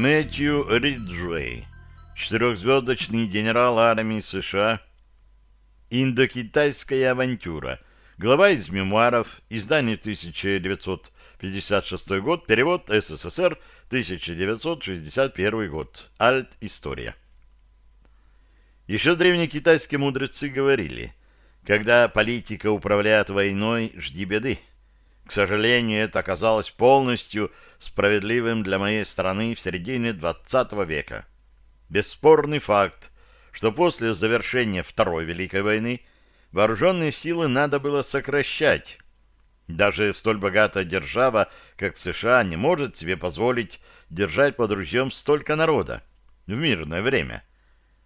Мэтью Риджуэй, четырехзвездочный генерал армии США. Индокитайская авантюра. Глава из мемуаров. Издание 1956 год. Перевод СССР 1961 год. Альт. История. Еще древние китайские мудрецы говорили, когда политика управляет войной, жди беды. К сожалению, это оказалось полностью справедливым для моей страны в середине XX века. Бесспорный факт, что после завершения Второй Великой войны вооруженные силы надо было сокращать. Даже столь богатая держава, как США, не может себе позволить держать под ружьем столько народа в мирное время.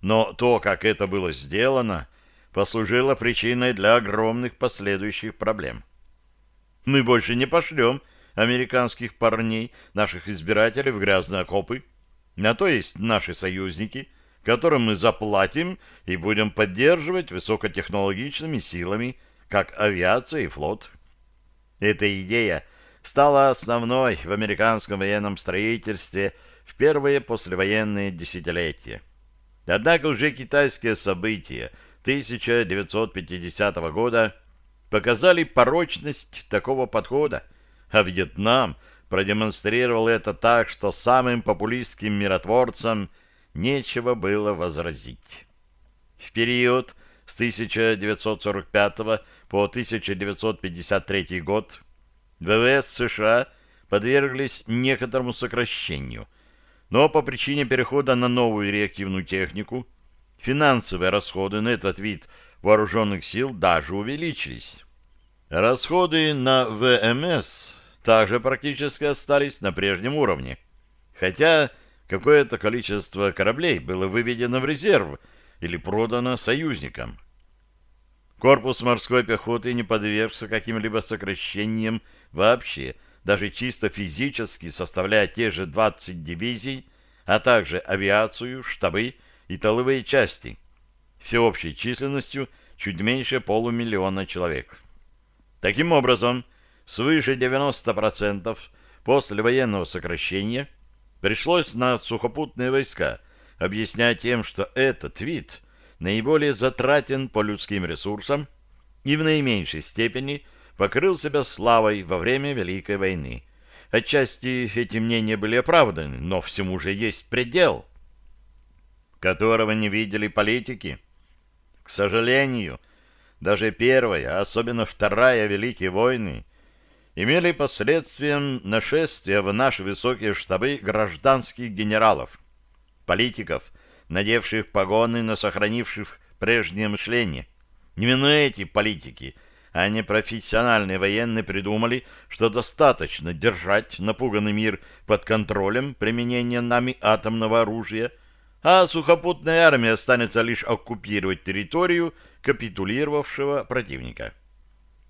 Но то, как это было сделано, послужило причиной для огромных последующих проблем. Мы больше не пошлем американских парней, наших избирателей, в грязные окопы. На то есть наши союзники, которым мы заплатим и будем поддерживать высокотехнологичными силами, как авиация и флот. Эта идея стала основной в американском военном строительстве в первые послевоенные десятилетия. Однако уже китайские события 1950 года показали порочность такого подхода, а Вьетнам продемонстрировал это так, что самым популистским миротворцам нечего было возразить. В период с 1945 по 1953 год ВВС США подверглись некоторому сокращению, но по причине перехода на новую реактивную технику финансовые расходы на этот вид вооруженных сил даже увеличились. Расходы на ВМС также практически остались на прежнем уровне, хотя какое-то количество кораблей было выведено в резерв или продано союзникам. Корпус морской пехоты не подвергся каким-либо сокращениям вообще, даже чисто физически составляя те же 20 дивизий, а также авиацию, штабы и тыловые части, всеобщей численностью чуть меньше полумиллиона человек. Таким образом, свыше 90% после военного сокращения пришлось на сухопутные войска объяснять тем, что этот вид наиболее затратен по людским ресурсам и в наименьшей степени покрыл себя славой во время Великой войны. Отчасти эти мнения были оправданы, но всему же есть предел, которого не видели политики. К сожалению, даже первая, а особенно вторая Великие войны имели последствием нашествия в наши высокие штабы гражданских генералов, политиков, надевших погоны, но сохранивших прежнее мышление. Именно эти политики, а не профессиональные военные, придумали, что достаточно держать напуганный мир под контролем применения нами атомного оружия, а сухопутная армия останется лишь оккупировать территорию капитулировавшего противника.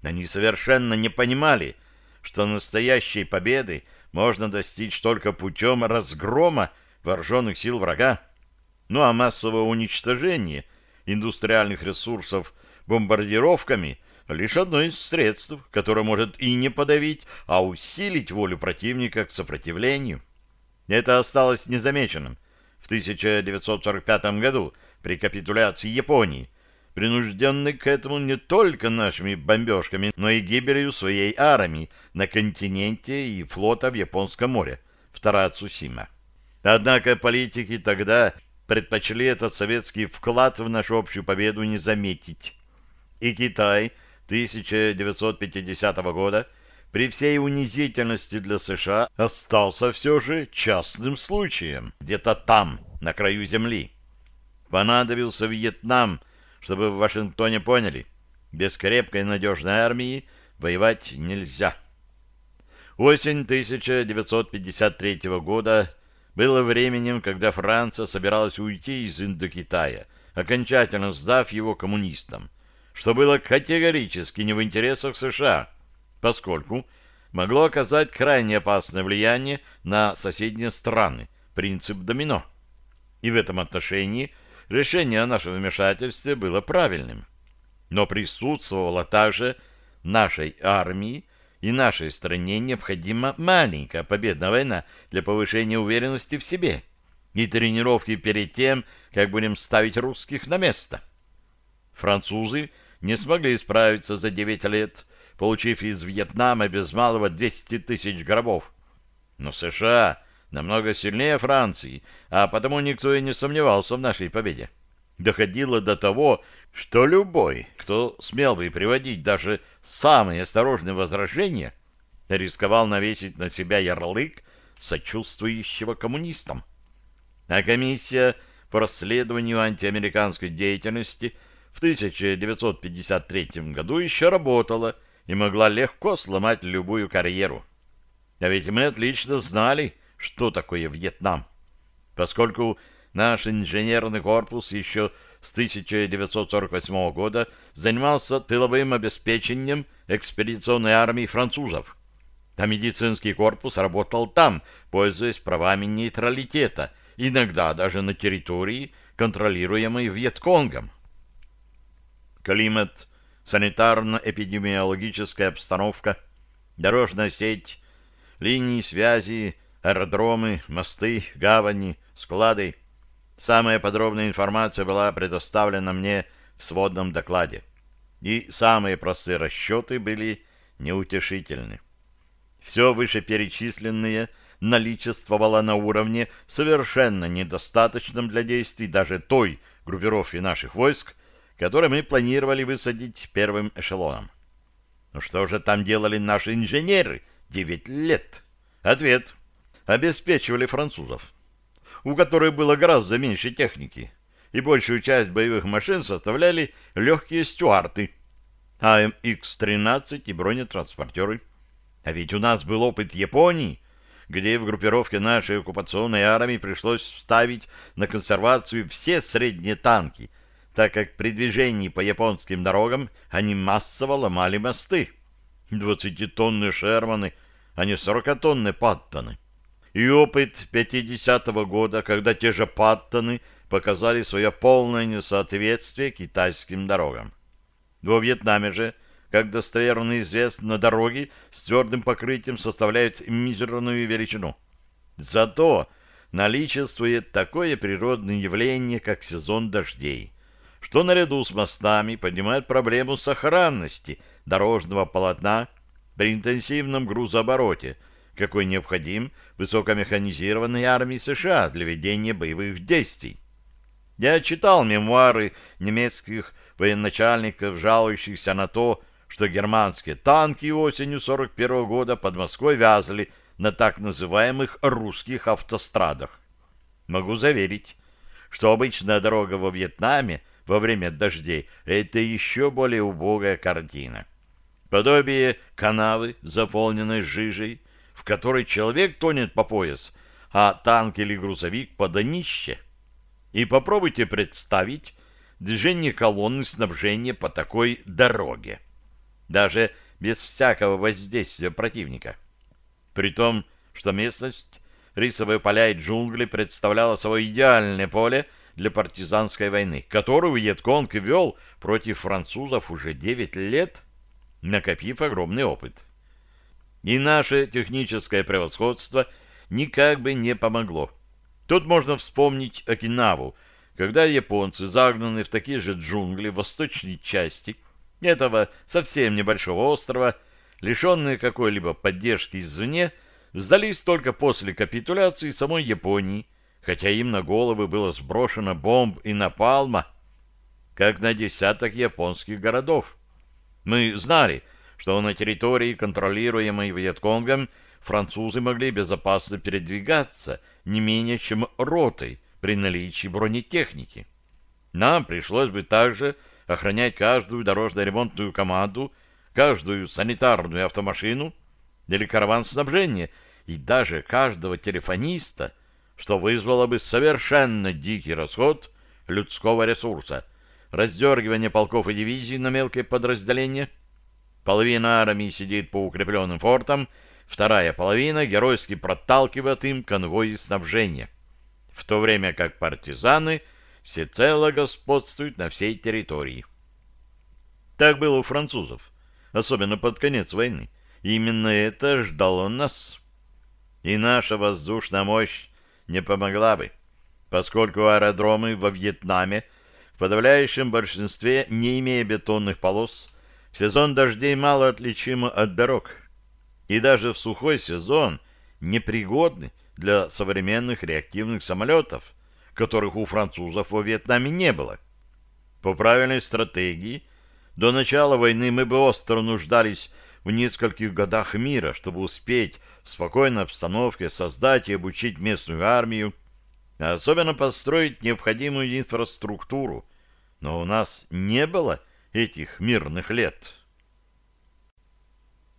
Они совершенно не понимали, что настоящей победы можно достичь только путем разгрома вооруженных сил врага. Ну а массовое уничтожение индустриальных ресурсов бомбардировками лишь одно из средств, которое может и не подавить, а усилить волю противника к сопротивлению. Это осталось незамеченным 1945 году при капитуляции Японии, принужденный к этому не только нашими бомбежками, но и гибелью своей армии на континенте и флота в Японском море, вторая Цусима. Однако политики тогда предпочли этот советский вклад в нашу общую победу не заметить. И Китай 1950 года при всей унизительности для США остался все же частным случаем, где-то там, на краю земли. Понадобился Вьетнам – чтобы в Вашингтоне поняли, без крепкой надежной армии воевать нельзя. Осень 1953 года было временем, когда Франция собиралась уйти из Индокитая, окончательно сдав его коммунистам, что было категорически не в интересах США, поскольку могло оказать крайне опасное влияние на соседние страны, принцип домино. И в этом отношении решение о нашем вмешательстве было правильным. Но присутствовала также нашей армии и нашей стране необходима маленькая победная война для повышения уверенности в себе и тренировки перед тем, как будем ставить русских на место. Французы не смогли справиться за 9 лет, получив из Вьетнама без малого 200 тысяч гробов. Но США намного сильнее Франции, а потому никто и не сомневался в нашей победе. Доходило до того, что любой, кто смел бы приводить даже самые осторожные возражения, рисковал навесить на себя ярлык сочувствующего коммунистам. А комиссия по расследованию антиамериканской деятельности в 1953 году еще работала и могла легко сломать любую карьеру. А ведь мы отлично знали, что такое Вьетнам, поскольку наш инженерный корпус еще с 1948 года занимался тыловым обеспечением экспедиционной армии французов. А медицинский корпус работал там, пользуясь правами нейтралитета, иногда даже на территории, контролируемой Вьетконгом. Климат, санитарно-эпидемиологическая обстановка, дорожная сеть, линии связи, аэродромы, мосты, гавани, склады – Самая подробная информация была предоставлена мне в сводном докладе. И самые простые расчеты были неутешительны. Все вышеперечисленное наличествовало на уровне совершенно недостаточном для действий даже той группировки наших войск, которые мы планировали высадить первым эшелоном. Ну что же там делали наши инженеры девять лет? Ответ. Обеспечивали французов у которой было гораздо меньше техники, и большую часть боевых машин составляли легкие стюарты, АМХ-13 и бронетранспортеры. А ведь у нас был опыт Японии, где в группировке нашей оккупационной армии пришлось вставить на консервацию все средние танки, так как при движении по японским дорогам они массово ломали мосты. Двадцатитонные Шерманы, а не сорокатонные Паттоны и опыт 50-го года, когда те же Паттоны показали свое полное несоответствие китайским дорогам. Во Вьетнаме же, как достоверно известно, дороги с твердым покрытием составляют мизерную величину. Зато наличествует такое природное явление, как сезон дождей, что наряду с мостами поднимает проблему сохранности дорожного полотна при интенсивном грузообороте – какой необходим высокомеханизированной армии США для ведения боевых действий. Я читал мемуары немецких военачальников, жалующихся на то, что германские танки осенью 41 года под Москвой вязли на так называемых русских автострадах. Могу заверить, что обычная дорога во Вьетнаме во время дождей – это еще более убогая картина. Подобие канавы, заполненной жижей, в которой человек тонет по пояс, а танк или грузовик по днище. И попробуйте представить движение колонны снабжения по такой дороге, даже без всякого воздействия противника. При том, что местность, рисовые поля и джунгли представляла собой идеальное поле для партизанской войны, которую Вьетконг вел против французов уже 9 лет, накопив огромный опыт. И наше техническое превосходство никак бы не помогло. Тут можно вспомнить Окинаву, когда японцы, загнаны в такие же джунгли в восточной части этого совсем небольшого острова, лишенные какой-либо поддержки извне, сдались только после капитуляции самой Японии, хотя им на головы было сброшено бомб и напалма, как на десяток японских городов. Мы знали, что на территории, контролируемой Вьетконгом, французы могли безопасно передвигаться не менее чем ротой при наличии бронетехники. Нам пришлось бы также охранять каждую дорожно-ремонтную команду, каждую санитарную автомашину или караван снабжения и даже каждого телефониста, что вызвало бы совершенно дикий расход людского ресурса, раздергивание полков и дивизий на мелкие подразделения – Половина армии сидит по укрепленным фортам, вторая половина геройски проталкивает им конвои снабжения, в то время как партизаны всецело господствуют на всей территории. Так было у французов, особенно под конец войны, именно это ждало нас. И наша воздушная мощь не помогла бы, поскольку аэродромы во Вьетнаме в подавляющем большинстве, не имея бетонных полос, в сезон дождей мало отличимы от дорог. И даже в сухой сезон непригодны для современных реактивных самолетов, которых у французов во Вьетнаме не было. По правильной стратегии, до начала войны мы бы остро нуждались в нескольких годах мира, чтобы успеть в спокойной обстановке создать и обучить местную армию, а особенно построить необходимую инфраструктуру. Но у нас не было этих мирных лет.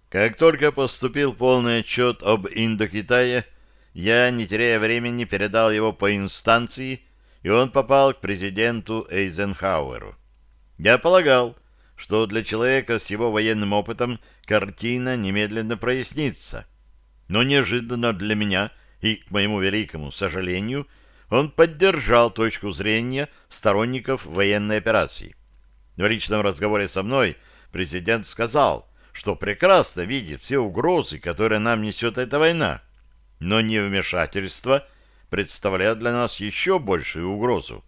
Как только поступил полный отчет об Индокитае, я, не теряя времени, передал его по инстанции, и он попал к президенту Эйзенхауэру. Я полагал, что для человека с его военным опытом картина немедленно прояснится. Но неожиданно для меня и, к моему великому сожалению, он поддержал точку зрения сторонников военной операции. В личном разговоре со мной президент сказал, что прекрасно видит все угрозы, которые нам несет эта война, но невмешательство представляет для нас еще большую угрозу.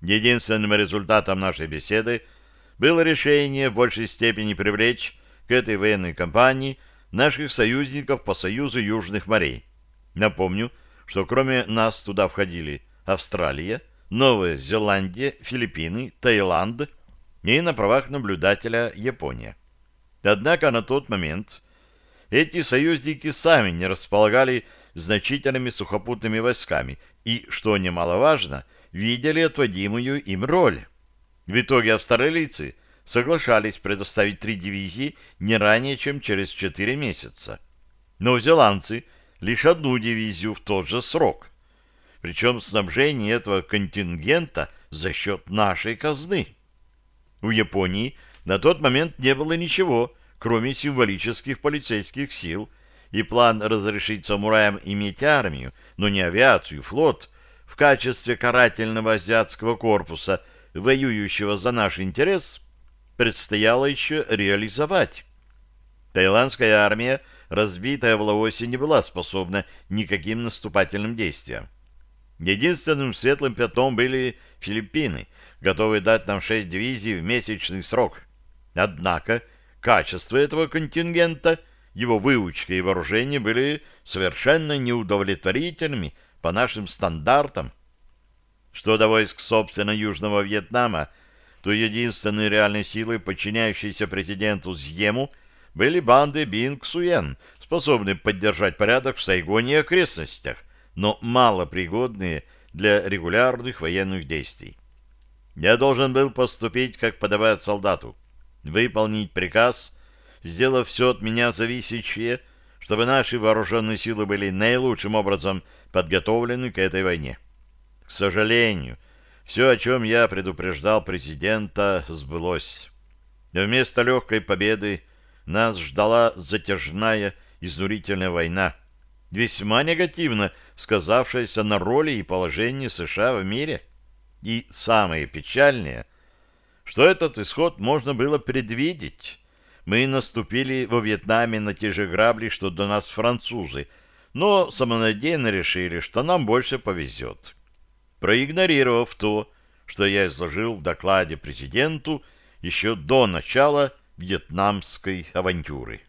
Единственным результатом нашей беседы было решение в большей степени привлечь к этой военной кампании наших союзников по Союзу Южных морей. Напомню, что кроме нас туда входили Австралия, Новая Зеландия, Филиппины, Таиланд и на правах наблюдателя Япония. Однако на тот момент эти союзники сами не располагали значительными сухопутными войсками и, что немаловажно, видели отводимую им роль. В итоге австралийцы соглашались предоставить три дивизии не ранее, чем через четыре месяца. Новозеландцы — лишь одну дивизию в тот же срок. Причем снабжение этого контингента за счет нашей казны. У Японии на тот момент не было ничего, кроме символических полицейских сил, и план разрешить самураям иметь армию, но не авиацию, флот, в качестве карательного азиатского корпуса – воюющего за наш интерес, предстояло еще реализовать. Таиландская армия, разбитая в Лаосе, не была способна никаким наступательным действиям. Единственным светлым пятном были Филиппины, готовые дать нам шесть дивизий в месячный срок. Однако качество этого контингента, его выучка и вооружение были совершенно неудовлетворительными по нашим стандартам, что до войск, собственно, Южного Вьетнама, то единственной реальной силой, подчиняющейся президенту Зьему, были банды Бинг Суен, способные поддержать порядок в Сайгоне и окрестностях, но малопригодные для регулярных военных действий. Я должен был поступить, как подобает солдату, выполнить приказ, сделав все от меня зависящее, чтобы наши вооруженные силы были наилучшим образом подготовлены к этой войне. К сожалению, все, о чем я предупреждал президента, сбылось. Вместо легкой победы нас ждала затяжная, изнурительная война, весьма негативно сказавшаяся на роли и положении США в мире. И самое печальное, что этот исход можно было предвидеть. Мы наступили во Вьетнаме на те же грабли, что до нас французы, но самонадеянно решили, что нам больше повезет проигнорировав то, что я изложил в докладе президенту еще до начала вьетнамской авантюры.